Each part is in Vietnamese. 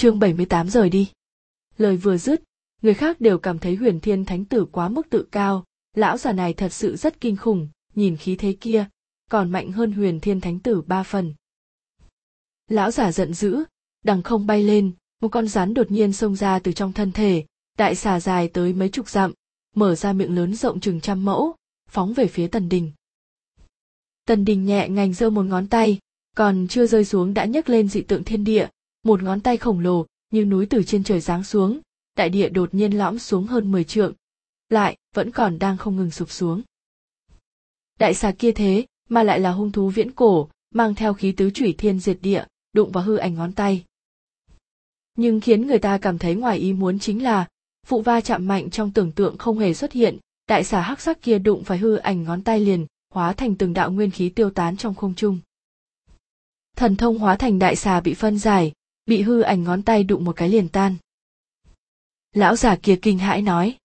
chương 78 rời đi. Lời vừa dứt, người khác đều cảm thấy huyền thiên thánh tử quá mức tự cao, lão già này thật sự rất kinh khủng, nhìn khí thế kia, còn mạnh hơn huyền thiên thánh tử ba phần. Lão giả giận dữ, đằng không bay lên, một con rắn đột nhiên xông ra từ trong thân thể, đại xà dài tới mấy chục dặm, mở ra miệng lớn rộng chừng trăm mẫu, phóng về phía tần đình. Tần đình nhẹ ngành giơ một ngón tay, còn chưa rơi xuống đã nhấc lên dị tượng thiên địa, một ngón tay khổng lồ như núi từ trên trời giáng xuống, đại địa đột nhiên lõm xuống hơn 10 trượng, lại vẫn còn đang không ngừng sụp xuống. Đại xà kia thế, mà lại là hung thú viễn cổ, mang theo khí tứ chủy thiên diệt địa, đụng vào hư ảnh ngón tay. Nhưng khiến người ta cảm thấy ngoài ý muốn chính là, vụ va chạm mạnh trong tưởng tượng không hề xuất hiện, đại xà hắc sắc kia đụng phải hư ảnh ngón tay liền, hóa thành từng đạo nguyên khí tiêu tán trong không trung. Thần thông hóa thành đại xà bị phân giải, bị hư ảnh ngón tay đụng một cái liền tan. Lão giả kia kinh hãi nói.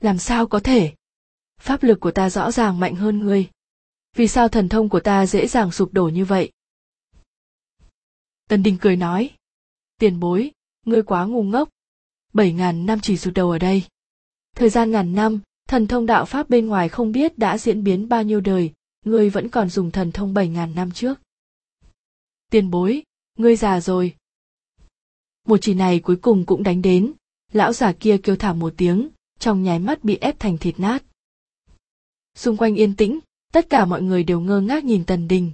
Làm sao có thể? Pháp lực của ta rõ ràng mạnh hơn ngươi. Vì sao thần thông của ta dễ dàng sụp đổ như vậy? Tân Đình cười nói. Tiền bối, ngươi quá ngu ngốc. Bảy ngàn năm chỉ sụt đầu ở đây. Thời gian ngàn năm, thần thông đạo pháp bên ngoài không biết đã diễn biến bao nhiêu đời, ngươi vẫn còn dùng thần thông bảy ngàn năm trước. Tiền bối, ngươi già rồi. Một chỉ này cuối cùng cũng đánh đến, lão già kia kêu thảm một tiếng, trong nháy mắt bị ép thành thịt nát. Xung quanh yên tĩnh, tất cả mọi người đều ngơ ngác nhìn tần đình.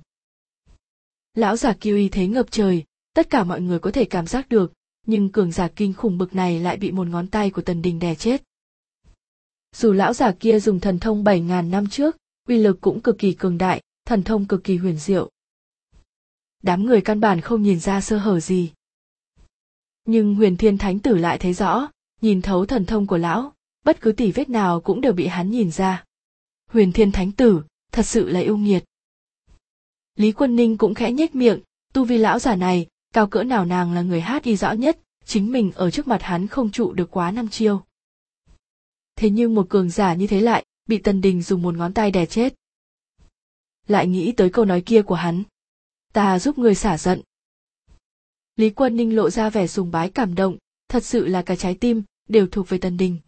Lão già kia uy thế ngập trời, tất cả mọi người có thể cảm giác được, nhưng cường giả kinh khủng bực này lại bị một ngón tay của tần đình đè chết. Dù lão già kia dùng thần thông bảy ngàn năm trước, uy lực cũng cực kỳ cường đại, thần thông cực kỳ huyền diệu. Đám người căn bản không nhìn ra sơ hở gì. Nhưng huyền thiên thánh tử lại thấy rõ, nhìn thấu thần thông của lão, bất cứ tỉ vết nào cũng đều bị hắn nhìn ra. Huyền thiên thánh tử, thật sự là yêu nghiệt. Lý Quân Ninh cũng khẽ nhếch miệng, tu vi lão giả này, cao cỡ nào nàng là người hát y rõ nhất, chính mình ở trước mặt hắn không trụ được quá năm chiêu. Thế nhưng một cường giả như thế lại, bị Tần Đình dùng một ngón tay đè chết. Lại nghĩ tới câu nói kia của hắn. Ta giúp người xả giận. Lý Quân Ninh lộ ra vẻ sùng bái cảm động, thật sự là cả trái tim, đều thuộc về Tần Đình.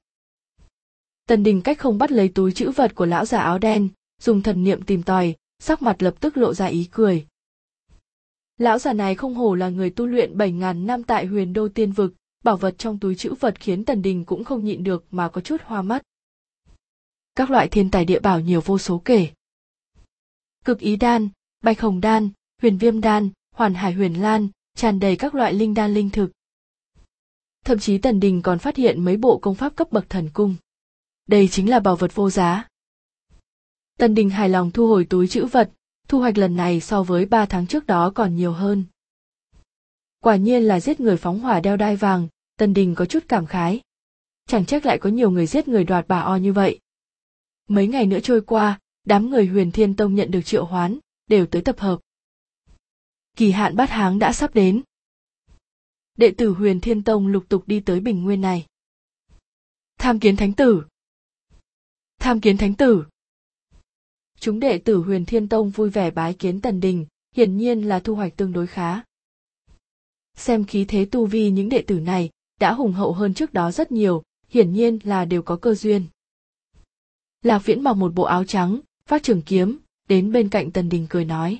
Tần Đình cách không bắt lấy túi chữ vật của lão già áo đen, dùng thần niệm tìm tòi, sắc mặt lập tức lộ ra ý cười. Lão già này không hổ là người tu luyện bảy ngàn năm tại huyền đô tiên vực, bảo vật trong túi chữ vật khiến Tần Đình cũng không nhịn được mà có chút hoa mắt. Các loại thiên tài địa bảo nhiều vô số kể. Cực ý đan, bạch hồng đan, huyền viêm đan, hoàn hải huyền lan, tràn đầy các loại linh đan linh thực. Thậm chí Tần Đình còn phát hiện mấy bộ công pháp cấp bậc thần cung. Đây chính là bảo vật vô giá. Tần Đình hài lòng thu hồi túi chữ vật, thu hoạch lần này so với ba tháng trước đó còn nhiều hơn. Quả nhiên là giết người phóng hỏa đeo đai vàng, Tần Đình có chút cảm khái. Chẳng trách lại có nhiều người giết người đoạt bà o như vậy. Mấy ngày nữa trôi qua, đám người huyền thiên tông nhận được triệu hoán, đều tới tập hợp. Kỳ hạn bát háng đã sắp đến. Đệ tử huyền thiên tông lục tục đi tới bình nguyên này. Tham kiến thánh tử. Tham kiến thánh tử chúng đệ tử huyền thiên tông vui vẻ bái kiến tần đình, hiển nhiên là thu hoạch tương đối khá xem khí thế tu vi những đệ tử này, đã hùng hậu hơn trước đó rất nhiều, hiển nhiên là đều có cơ duyên lạc viễn mặc một bộ áo trắng phát trường kiếm, đến bên cạnh tần đình cười nói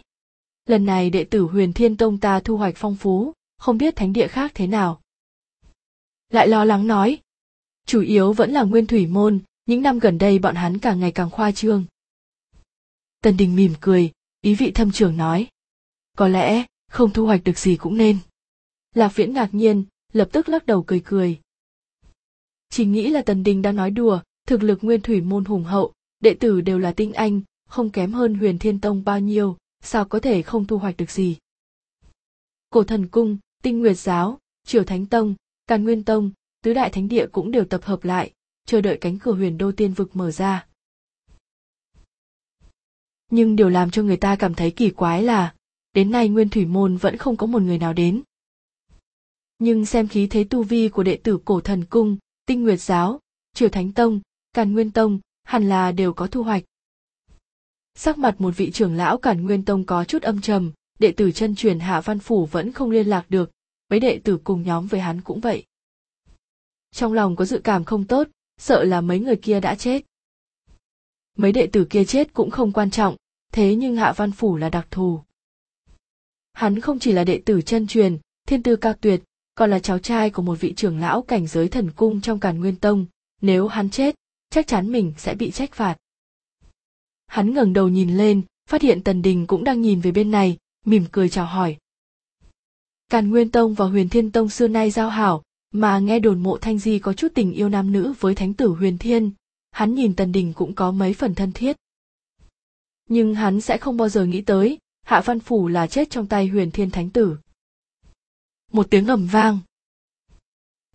lần này đệ tử huyền thiên tông ta thu hoạch phong phú không biết thánh địa khác thế nào lại lo lắng nói chủ yếu vẫn là nguyên thủy môn những năm gần đây bọn hắn càng ngày càng khoa trương Tần Đình mỉm cười, ý vị thâm trường nói. Có lẽ, không thu hoạch được gì cũng nên. Lạc Viễn ngạc nhiên, lập tức lắc đầu cười cười. Chỉ nghĩ là Tần Đình đang nói đùa, thực lực nguyên thủy môn hùng hậu, đệ tử đều là tinh anh, không kém hơn huyền thiên tông bao nhiêu, sao có thể không thu hoạch được gì. Cổ thần cung, tinh nguyệt giáo, triều thánh tông, càn nguyên tông, tứ đại thánh địa cũng đều tập hợp lại, chờ đợi cánh cửa huyền đô tiên vực mở ra. Nhưng điều làm cho người ta cảm thấy kỳ quái là đến nay nguyên thủy môn vẫn không có một người nào đến. Nhưng xem khí thế tu vi của đệ tử cổ thần cung tinh nguyệt giáo triều thánh tông càn nguyên tông hẳn là đều có thu hoạch sắc mặt một vị trưởng lão càn nguyên tông có chút âm trầm, đệ tử chân truyền hạ văn phủ vẫn không liên lạc được, mấy đệ tử cùng nhóm với hắn cũng vậy. Trong lòng có dự cảm không tốt, sợ là mấy người kia đã chết. Mấy đệ tử kia chết cũng không quan trọng, thế nhưng hạ văn phủ là đặc thù. Hắn không chỉ là đệ tử chân truyền, thiên tư cao tuyệt, còn là cháu trai của một vị trưởng lão cảnh giới thần cung trong càn nguyên tông, nếu hắn chết, chắc chắn mình sẽ bị trách phạt hắn ngẩng đầu nhìn lên, phát hiện tần đình cũng đang nhìn về bên này, mỉm cười chào hỏi. Càn nguyên tông và huyền thiên tông xưa nay giao hảo, mà nghe đồn mộ thanh di có chút tình yêu nam nữ với thánh tử huyền thiên, hắn nhìn tần đình cũng có mấy phần thân thiết. Nhưng hắn sẽ không bao giờ nghĩ tới, hạ văn phủ là chết trong tay huyền thiên thánh tử. Một tiếng ầm vang.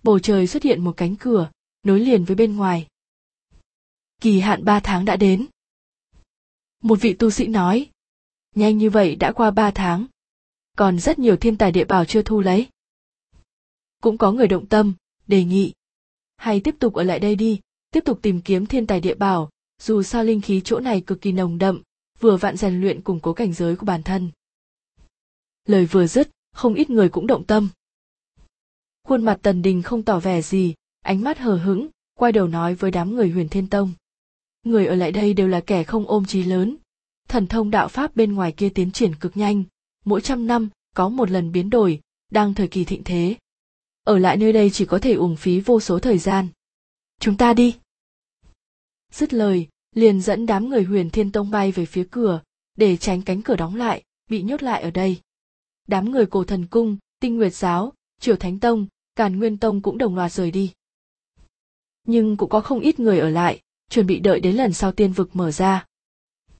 Bầu trời xuất hiện một cánh cửa, nối liền với bên ngoài. Kỳ hạn ba tháng đã đến một vị tu sĩ nói, nhanh như vậy đã qua ba tháng, còn rất nhiều thiên tài địa bảo chưa thu lấy. Cũng có người động tâm, đề nghị hay tiếp tục ở lại đây đi, tiếp tục tìm kiếm thiên tài địa bảo, dù sao linh khí chỗ này cực kỳ nồng đậm, vừa vạn rèn luyện củng cố cảnh giới của bản thân. Lời vừa dứt, không ít người cũng động tâm. Khuôn mặt tần đình không tỏ vẻ gì, ánh mắt hờ hững, quay đầu nói với đám người huyền thiên tông người ở lại đây đều là kẻ không ôm trí lớn. Thần thông đạo pháp bên ngoài kia tiến triển cực nhanh. Mỗi trăm năm, có một lần biến đổi, đang thời kỳ thịnh thế. Ở lại nơi đây chỉ có thể uổng phí vô số thời gian. Chúng ta đi. Dứt lời, liền dẫn đám người huyền thiên tông bay về phía cửa, để tránh cánh cửa đóng lại, bị nhốt lại ở đây. Đám người cổ thần cung, tinh nguyệt giáo, triều thánh tông, càn nguyên tông cũng đồng loạt rời đi. Nhưng cũng có không ít người ở lại chuẩn bị đợi đến lần sau tiên vực mở ra.